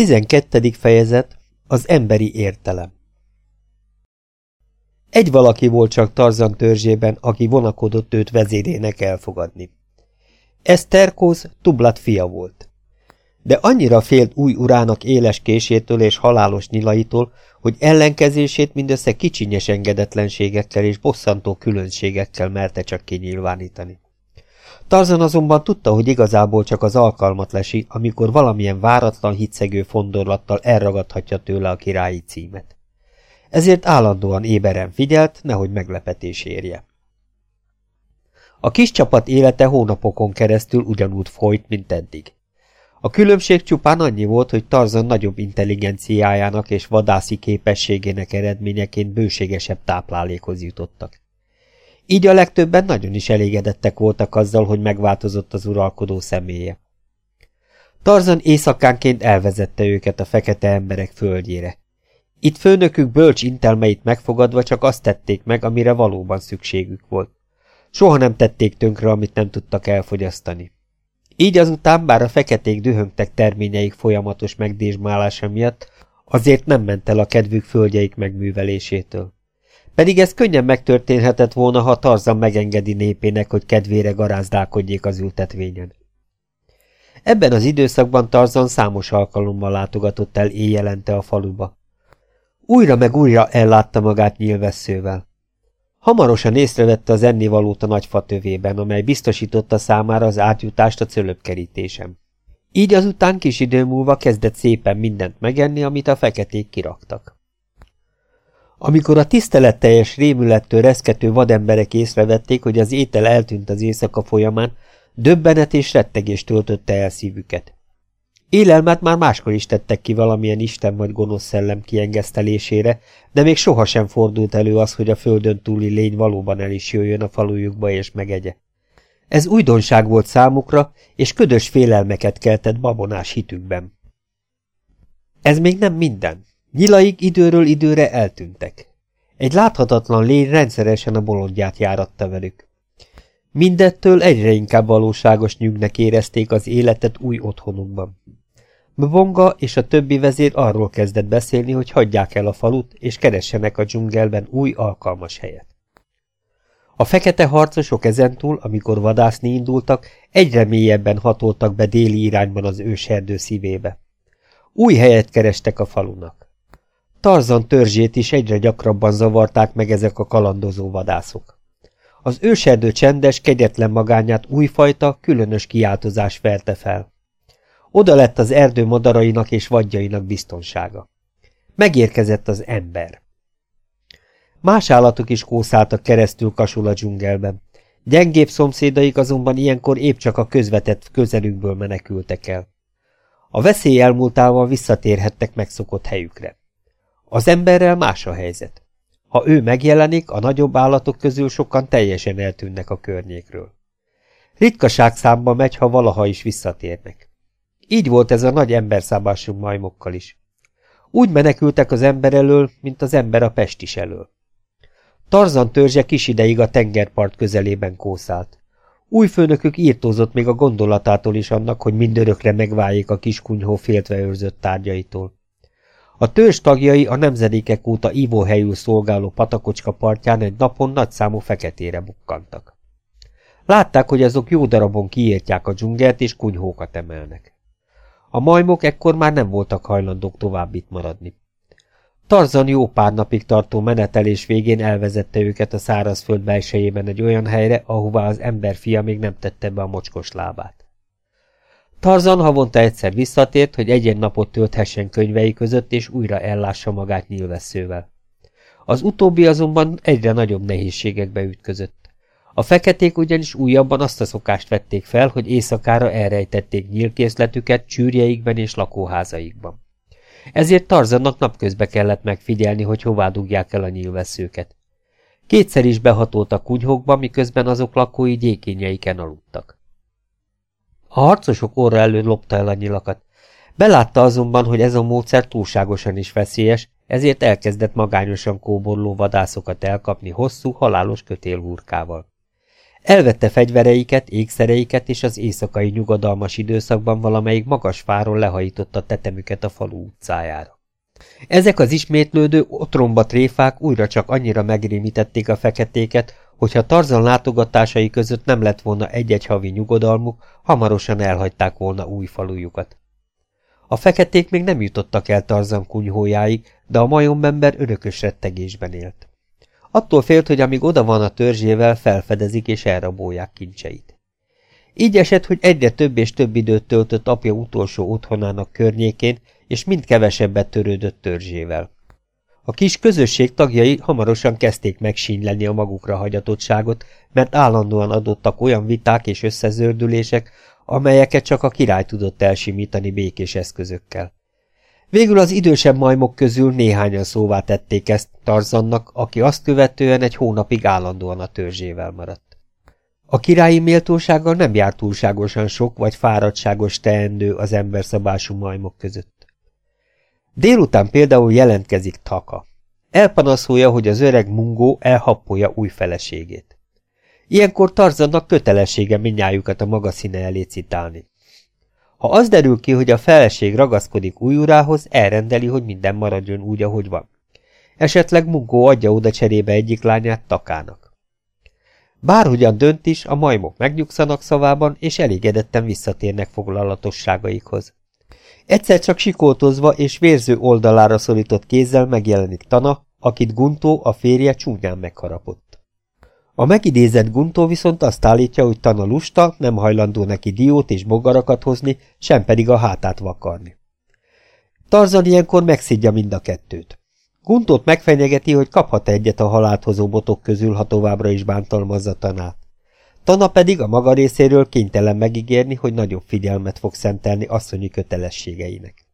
12. fejezet Az emberi értelem Egy valaki volt csak Tarzan törzsében, aki vonakodott őt vezérének elfogadni. Ez Terkóz Tublat fia volt. De annyira félt új urának éles késétől és halálos nyilaitól, hogy ellenkezését mindössze kicsinyes engedetlenségekkel és bosszantó különbségekkel merte csak kinyilvánítani. Tarzan azonban tudta, hogy igazából csak az alkalmat lesi, amikor valamilyen váratlan hitszegő fondorlattal elragadhatja tőle a királyi címet. Ezért állandóan éberen figyelt, nehogy meglepetés érje. A kis csapat élete hónapokon keresztül ugyanúgy folyt, mint eddig. A különbség csupán annyi volt, hogy Tarzan nagyobb intelligenciájának és vadászi képességének eredményeként bőségesebb táplálékhoz jutottak. Így a legtöbben nagyon is elégedettek voltak azzal, hogy megváltozott az uralkodó személye. Tarzan éjszakánként elvezette őket a fekete emberek földjére. Itt főnökük bölcs intelmeit megfogadva csak azt tették meg, amire valóban szükségük volt. Soha nem tették tönkre, amit nem tudtak elfogyasztani. Így azután, bár a feketék dühöngtek terményeik folyamatos megdésmálása miatt, azért nem ment el a kedvük földjeik megművelésétől. Pedig ez könnyen megtörténhetett volna, ha Tarzan megengedi népének, hogy kedvére garázdálkodjék az ültetvényen. Ebben az időszakban Tarzan számos alkalommal látogatott el éjjelente a faluba. Újra meg újra ellátta magát nyilvesszővel. Hamarosan észrevette az ennivalót a nagy fatövében, amely biztosította számára az átjutást a cölöpkerítésem. Így azután kis idő múlva kezdett szépen mindent megenni, amit a feketék kiraktak. Amikor a tiszteletteljes rémülettől reszkető vademberek észrevették, hogy az étel eltűnt az éjszaka folyamán, döbbenet és rettegés töltötte el szívüket. Élelmet már máskor is tettek ki valamilyen isten vagy gonosz szellem kiengesztelésére, de még sohasem fordult elő az, hogy a földön túli lény valóban el is jöjjön a falujukba és megegye. Ez újdonság volt számukra, és ködös félelmeket keltett babonás hitükben. Ez még nem minden. Nyilaik időről időre eltűntek. Egy láthatatlan lény rendszeresen a bolondját járatta velük. Mindettől egyre inkább valóságos nyűgnek érezték az életet új otthonukban. Mbonga és a többi vezér arról kezdett beszélni, hogy hagyják el a falut, és keressenek a dzsungelben új alkalmas helyet. A fekete harcosok ezentúl, amikor vadászni indultak, egyre mélyebben hatoltak be déli irányban az őserdő szívébe. Új helyet kerestek a falunak. Tarzan törzsét is egyre gyakrabban zavarták meg ezek a kalandozó vadászok. Az őserdő csendes, kegyetlen magányát újfajta, különös kiáltozás ferte fel. Oda lett az erdő madarainak és vadjainak biztonsága. Megérkezett az ember. Más állatok is kószáltak keresztül kasul a dzsungelben. Gyengébb szomszédaik azonban ilyenkor épp csak a közvetett közelükből menekültek el. A veszély elmúltával visszatérhettek megszokott helyükre. Az emberrel más a helyzet. Ha ő megjelenik, a nagyobb állatok közül sokan teljesen eltűnnek a környékről. Ritkaság számba megy, ha valaha is visszatérnek. Így volt ez a nagy emberszábású majmokkal is. Úgy menekültek az ember elől, mint az ember a pestis elől. Tarzan törzse kis ideig a tengerpart közelében kószált. Új főnökük írtózott még a gondolatától is annak, hogy mindörökre megváljék a kis kunyhó féltve őrzött tárgyaitól. A törzs tagjai a nemzedékek óta ivóhelyül szolgáló patakocska partján egy napon nagyszámú feketére bukkantak. Látták, hogy azok jó darabon kiértják a dzsungelt és kunyhókat emelnek. A majmok ekkor már nem voltak hajlandók tovább itt maradni. Tarzan jó pár napig tartó menetelés végén elvezette őket a szárazföld belsejében egy olyan helyre, ahová az ember fia még nem tette be a mocskos lábát. Tarzan havonta egyszer visszatért, hogy egyen napot tölthessen könyvei között, és újra ellássa magát nyilvesszővel. Az utóbbi azonban egyre nagyobb nehézségekbe ütközött. A feketék ugyanis újabban azt a szokást vették fel, hogy éjszakára elrejtették nyílkészletüket csűrjeikben és lakóházaikban. Ezért Tarzannak napközbe kellett megfigyelni, hogy hová dugják el a nyílveszőket. Kétszer is behatolt a kunyhokba, miközben azok lakói gyékényeiken aludtak. A harcosok orra elő lopta el a nyilakat. Belátta azonban, hogy ez a módszer túlságosan is veszélyes, ezért elkezdett magányosan kóborló vadászokat elkapni hosszú, halálos kötélhúrkával. Elvette fegyvereiket, ékszereiket, és az éjszakai nyugodalmas időszakban valamelyik magas fáról lehajította tetemüket a falu utcájára. Ezek az ismétlődő, otromba tréfák újra csak annyira megrémítették a feketéket, hogyha Tarzan látogatásai között nem lett volna egy-egy havi nyugodalmuk, hamarosan elhagyták volna új falujukat. A feketék még nem jutottak el Tarzan kunyhójáig, de a majombember örökös rettegésben élt. Attól félt, hogy amíg oda van a törzsével, felfedezik és elrabolják kincseit. Így esett, hogy egyre több és több időt töltött apja utolsó otthonának környékén, és mind kevesebbet törődött törzsével. A kis közösség tagjai hamarosan kezdték megsínyleni a magukra hagyatottságot, mert állandóan adottak olyan viták és összezördülések, amelyeket csak a király tudott elsimítani békés eszközökkel. Végül az idősebb majmok közül néhányan szóvá tették ezt Tarzannak, aki azt követően egy hónapig állandóan a törzsével maradt. A királyi méltósággal nem járt túlságosan sok vagy fáradtságos teendő az emberszabású majmok között. Délután például jelentkezik Taka. Elpanaszolja, hogy az öreg mungó elhappolja új feleségét. Ilyenkor Tarzannak kötelessége minnyájukat a maga színe elé citálni. Ha az derül ki, hogy a feleség ragaszkodik új urához, elrendeli, hogy minden maradjon úgy, ahogy van. Esetleg Mungó adja oda cserébe egyik lányát Takának. Bárhogyan dönt is, a majmok megnyugszanak szavában, és elégedetten visszatérnek foglalatosságaikhoz. Egyszer csak sikoltozva és vérző oldalára szorított kézzel megjelenik Tana, akit Guntó, a férje csúnyán megharapott. A megidézett Guntó viszont azt állítja, hogy Tana lusta, nem hajlandó neki diót és bogarakat hozni, sem pedig a hátát vakarni. Tarzan ilyenkor megszidja mind a kettőt. Guntót megfenyegeti, hogy kaphat egyet a halált hozó botok közül, ha továbbra is bántalmazza Tanát. Tana pedig a maga részéről kénytelen megígérni, hogy nagyobb figyelmet fog szentelni asszonyi kötelességeinek.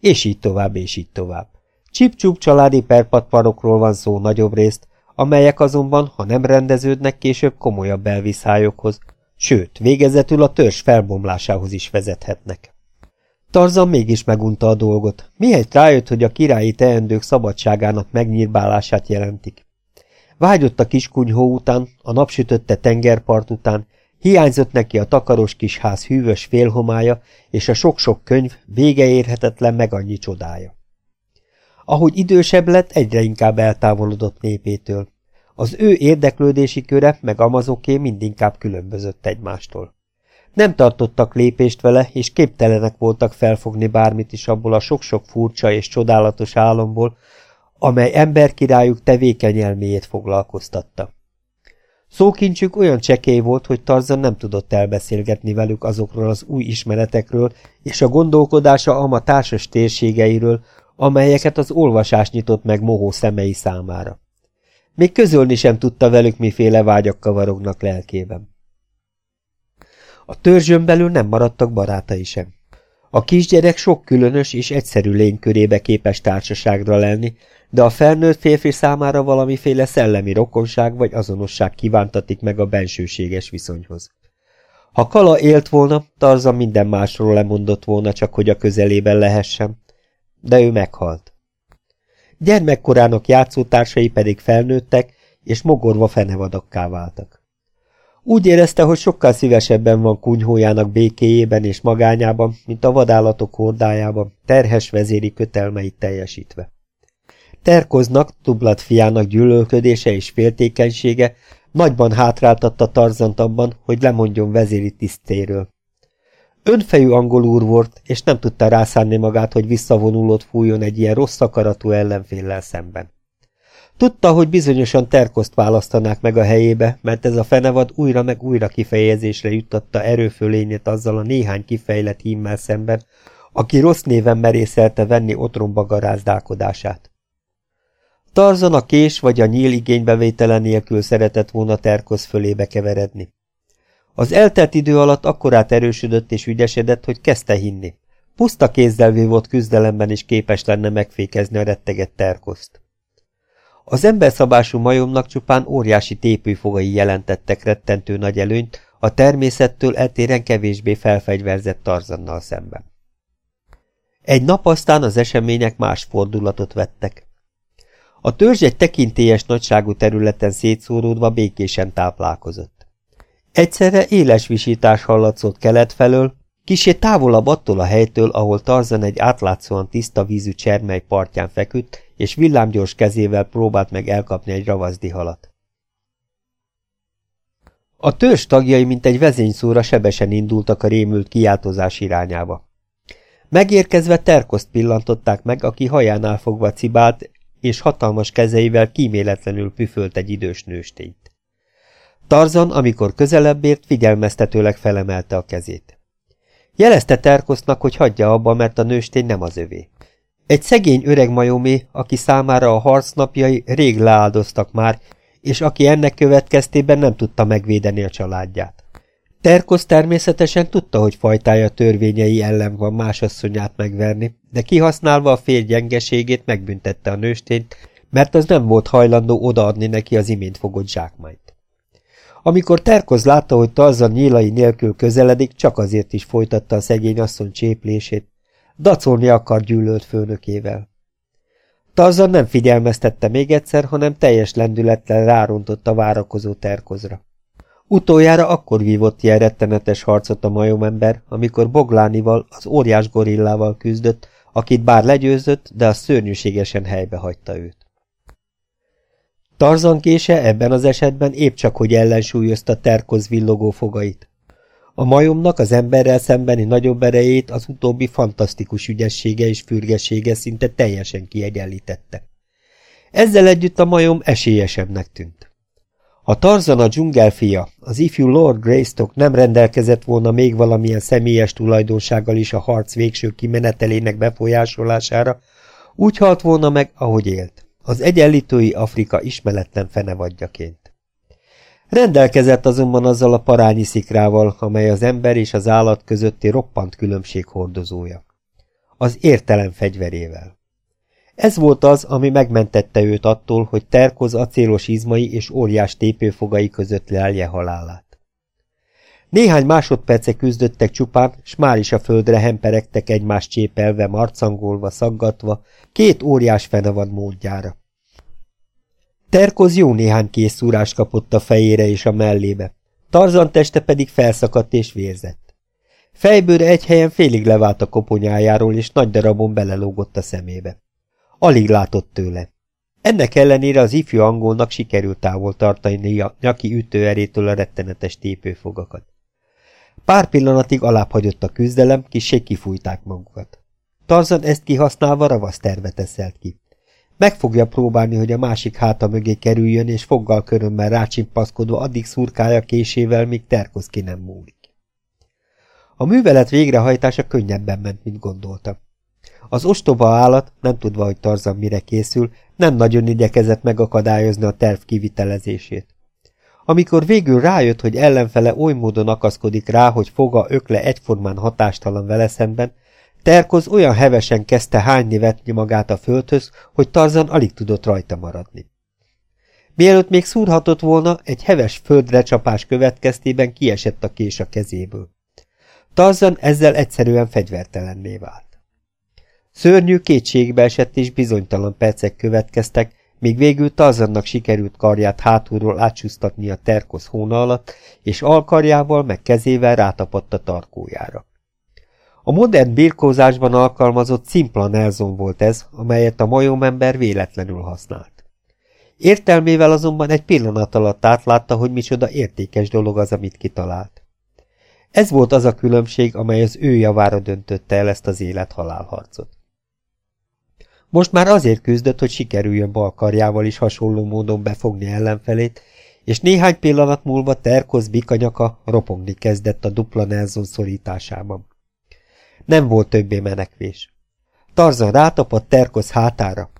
És így tovább, és így tovább. Csip-csup családi perpatparokról van szó nagyobb részt, amelyek azonban, ha nem rendeződnek, később komolyabb elviszályokhoz, sőt, végezetül a törzs felbomlásához is vezethetnek. Tarzan mégis megunta a dolgot, mihelyt rájött, hogy a királyi teendők szabadságának megnyírbálását jelentik. Vágyott a kiskunyhó után, a napsütötte tengerpart után, hiányzott neki a takaros kis ház hűvös félhomája és a sok-sok könyv vége érhetetlen meg annyi csodája. Ahogy idősebb lett, egyre inkább eltávolodott népétől. Az ő érdeklődési köre meg Amazoké mindinkább különbözött egymástól. Nem tartottak lépést vele, és képtelenek voltak felfogni bármit is abból a sok-sok furcsa és csodálatos álomból, amely emberkirályuk tevékeny elméjét foglalkoztatta. Szókincsük olyan csekély volt, hogy Tarzan nem tudott elbeszélgetni velük azokról az új ismeretekről, és a gondolkodása ama társas térségeiről, amelyeket az olvasás nyitott meg mohó szemei számára. Még közölni sem tudta velük, miféle vágyak kavarognak lelkében. A törzsön belül nem maradtak barátai sem. A kisgyerek sok különös és egyszerű lény körébe képes társaságra lenni, de a felnőtt férfi számára valamiféle szellemi rokonság vagy azonosság kívántatik meg a bensőséges viszonyhoz. Ha Kala élt volna, Tarza minden másról lemondott volna, csak hogy a közelében lehessen, de ő meghalt. Gyermekkorának játszótársai pedig felnőttek, és mogorva fenevadakká váltak. Úgy érezte, hogy sokkal szívesebben van kunyhójának békéjében és magányában, mint a vadállatok hordájában, terhes vezéri kötelmeit teljesítve. Terkoznak, Tublat fiának gyűlölködése és féltékenysége nagyban hátráltatta Tarzant abban, hogy lemondjon vezéri tisztéről. Önfejű angol úr volt, és nem tudta rászánni magát, hogy visszavonulót fújjon egy ilyen rossz akaratú ellenféllel szemben. Tudta, hogy bizonyosan terkoszt választanák meg a helyébe, mert ez a fenevad újra meg újra kifejezésre juttatta erőfölényét azzal a néhány kifejlett hímmel szemben, aki rossz néven merészelte venni otromba garázdálkodását. Tarzan a kés vagy a nyíl igénybevétele nélkül szeretett volna terkosz fölébe keveredni. Az eltelt idő alatt akkorát erősödött és ügyesedett, hogy kezdte hinni. Puszta kézzel vívott küzdelemben is képes lenne megfékezni a rettegett terkoszt. Az emberszabású majomnak csupán óriási tépőfogai jelentettek rettentő nagy előnyt, a természettől eltéren kevésbé felfegyverzett Tarzannal szemben. Egy nap aztán az események más fordulatot vettek. A törzs egy tekintélyes nagyságú területen szétszóródva békésen táplálkozott. Egyszerre éles visítás hallatszott kelet felől, kisé távolabb attól a helytől, ahol Tarzan egy átlátszóan tiszta vízű csermely partján feküdt, és villámgyors kezével próbált meg elkapni egy ravaszdi halat. A törzs tagjai, mint egy vezényszóra sebesen indultak a rémült kiáltozás irányába. Megérkezve Terkoszt pillantották meg, aki hajánál fogva cibált, és hatalmas kezeivel kíméletlenül püfölt egy idős nőstényt. Tarzan, amikor közelebb ért, figyelmeztetőleg felemelte a kezét. Jelezte Terkosznak, hogy hagyja abba, mert a nőstény nem az övé. Egy szegény öreg majomé, aki számára a harcnapjai rég leáldoztak már, és aki ennek következtében nem tudta megvédeni a családját. Terkosz természetesen tudta, hogy fajtája törvényei ellen van más asszonyát megverni, de kihasználva a férj gyengeségét megbüntette a nőstényt, mert az nem volt hajlandó odaadni neki az imént fogott zsákmányt. Amikor Terkoz látta, hogy Tarzan nyílai nélkül közeledik, csak azért is folytatta a szegény asszony cséplését. Dacolni akar gyűlölt főnökével. Tarzan nem figyelmeztette még egyszer, hanem teljes lendülettel rárontott a várakozó Terkozra. Utoljára akkor vívott ilyen rettenetes harcot a majomember, amikor Boglánival, az óriás gorillával küzdött, akit bár legyőzött, de a szörnyűségesen helybe hagyta őt. Tarzan kése ebben az esetben épp csak, hogy ellensúlyozta Terkoz villogó fogait. A majomnak az emberrel szembeni nagyobb erejét az utóbbi fantasztikus ügyessége és fürgessége szinte teljesen kiegyenlítette. Ezzel együtt a majom esélyesebbnek tűnt. Ha Tarzan a dzsungelfia, az ifjú Lord Greystock nem rendelkezett volna még valamilyen személyes tulajdonsággal is a harc végső kimenetelének befolyásolására, úgy halt volna meg, ahogy élt, az egyenlítői Afrika ismeretlen fenevadjaként. Rendelkezett azonban azzal a parányi szikrával, amely az ember és az állat közötti roppant különbség hordozója. Az értelem fegyverével. Ez volt az, ami megmentette őt attól, hogy terkoz acélos izmai és óriás tépőfogai között lelje halálát. Néhány másodperce küzdöttek csupán, s már is a földre hemperegtek egymás csépelve, marcangolva, szaggatva, két óriás fenevad módjára. Terkoz jó néhány készúrás kapott a fejére és a mellébe, Tarzan teste pedig felszakadt és vérzett. Fejbőre egy helyen félig levált a koponyájáról, és nagy darabon belelógott a szemébe. Alig látott tőle. Ennek ellenére az ifjú angolnak sikerült távol tartani a nyaki ütőerétől a rettenetes tépőfogakat. Pár pillanatig alább hagyott a küzdelem, kissé kifújták magukat. Tarzan ezt kihasználva ravasz tervet eszelt ki. Meg fogja próbálni, hogy a másik háta mögé kerüljön, és foggal körömmel rácsimpaszkodva addig szurkálja késével, míg terkoz ki nem múlik. A művelet végrehajtása könnyebben ment, mint gondolta. Az ostoba állat, nem tudva, hogy Tarzan mire készül, nem nagyon igyekezett megakadályozni a terv kivitelezését. Amikor végül rájött, hogy ellenfele oly módon akaszkodik rá, hogy foga ökle egyformán hatástalan vele szemben, Terkoz olyan hevesen kezdte hányni vetni magát a földhöz, hogy Tarzan alig tudott rajta maradni. Mielőtt még szúrhatott volna, egy heves földre csapás következtében kiesett a kés a kezéből. Tarzan ezzel egyszerűen fegyvertelenné vált. Szörnyű kétségbe esett és bizonytalan percek következtek, míg végül Tarzannak sikerült karját hátulról átsúsztatni a terkosz hóna alatt, és alkarjával meg kezével rátapadt a tarkójára. A modern birkózásban alkalmazott szimpla Nelson volt ez, amelyet a majomember véletlenül használt. Értelmével azonban egy pillanat alatt átlátta, hogy micsoda értékes dolog az, amit kitalált. Ez volt az a különbség, amely az ő javára döntötte el ezt az élet-halálharcot. Most már azért küzdött, hogy sikerüljön balkarjával is hasonló módon befogni ellenfelét, és néhány pillanat múlva Terkoz bikanyaka ropogni kezdett a dupla Nelson szorításában. Nem volt többé menekvés. Tarzan rátapadt Terkoz hátára.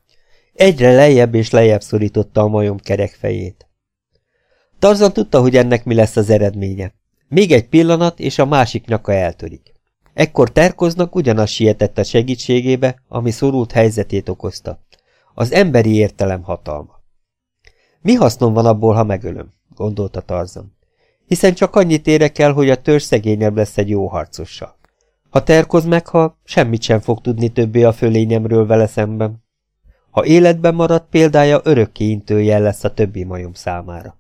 Egyre lejjebb és lejjebb szorította a majom kerekfejét. Tarzan tudta, hogy ennek mi lesz az eredménye. Még egy pillanat, és a másik nyaka eltörik. Ekkor terkoznak ugyanaz sietett a segítségébe, ami szorult helyzetét okozta. Az emberi értelem hatalma. Mi hasznom van abból, ha megölöm? gondolta Tarzan. Hiszen csak annyit érek el, hogy a törzs szegényebb lesz egy jó harcossal. Ha terkoz meghal, semmit sem fog tudni többé a fölényemről vele szemben. Ha életben marad, példája örökké intőjel lesz a többi majom számára.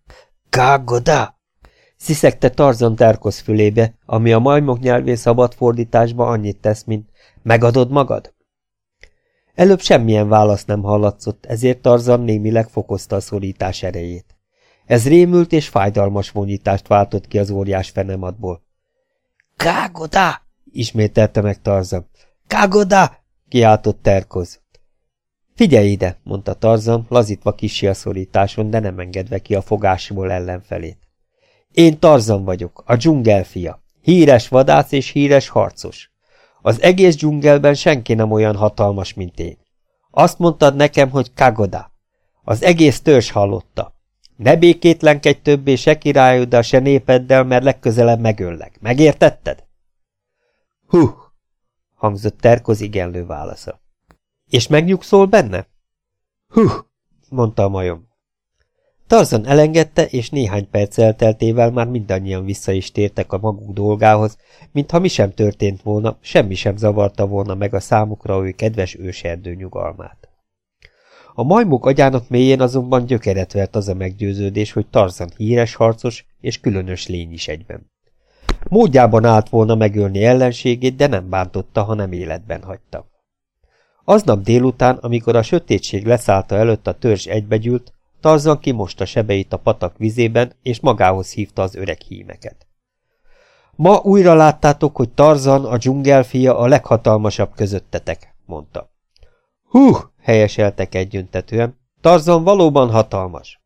Kágoda! Sziszegte Tarzan Terkosz fülébe, ami a majmok nyelvén szabad fordításba annyit tesz, mint megadod magad? Előbb semmilyen válasz nem hallatszott, ezért Tarzan némileg fokozta a szorítás erejét. Ez rémült és fájdalmas vonyítást váltott ki az óriás fenemadból. Kágoda! ismételte meg Tarzan. Kágoda! kiáltott Terkoz. Figyelj ide, mondta Tarzan, lazítva kisi a szorításon, de nem engedve ki a fogásból ellenfelét. Én Tarzan vagyok, a dzsungel fia. Híres vadász és híres harcos. Az egész dzsungelben senki nem olyan hatalmas, mint én. Azt mondtad nekem, hogy Kagoda. Az egész törzs hallotta. Ne békétlenkedj többé se királyoddal, se népeddel, mert legközelebb megöllek. Megértetted? Hú, hangzott Terkoz igenlő válasza. És megnyugszol benne? Hú, mondta a majom. Tarzan elengedte, és néhány perc elteltével már mindannyian vissza is tértek a maguk dolgához, mintha mi sem történt volna, semmi sem zavarta volna meg a számukra ő kedves őserdő nyugalmát. A majmok agyának mélyén azonban gyökeret vert az a meggyőződés, hogy Tarzan híres harcos és különös lény is egyben. Módjában állt volna megölni ellenségét, de nem bántotta, ha nem életben hagyta. Aznap délután, amikor a sötétség leszállta előtt a törzs egybegyűlt, Tarzan kimosta sebeit a patak vizében, és magához hívta az öreg hímeket. Ma újra láttátok, hogy Tarzan, a dzsungelfia a leghatalmasabb közöttetek, mondta. Hú, helyeseltek egyöntetően, Tarzan valóban hatalmas.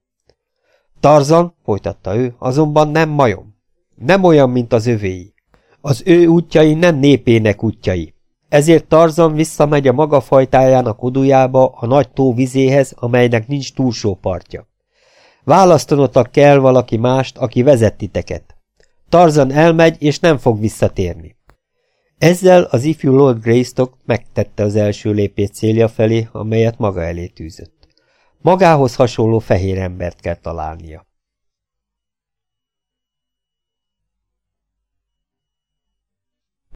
Tarzan, folytatta ő, azonban nem majom. Nem olyan, mint az övéi. Az ő útjai nem népének útjai. Ezért Tarzan visszamegy a maga fajtájának odujába, a nagy tó vizéhez, amelynek nincs túlsó partja. Választanotak kell valaki mást, aki vezet titeket. Tarzan elmegy, és nem fog visszatérni. Ezzel az ifjú Lord Greystock megtette az első lépés célja felé, amelyet maga elé tűzött. Magához hasonló fehér embert kell találnia.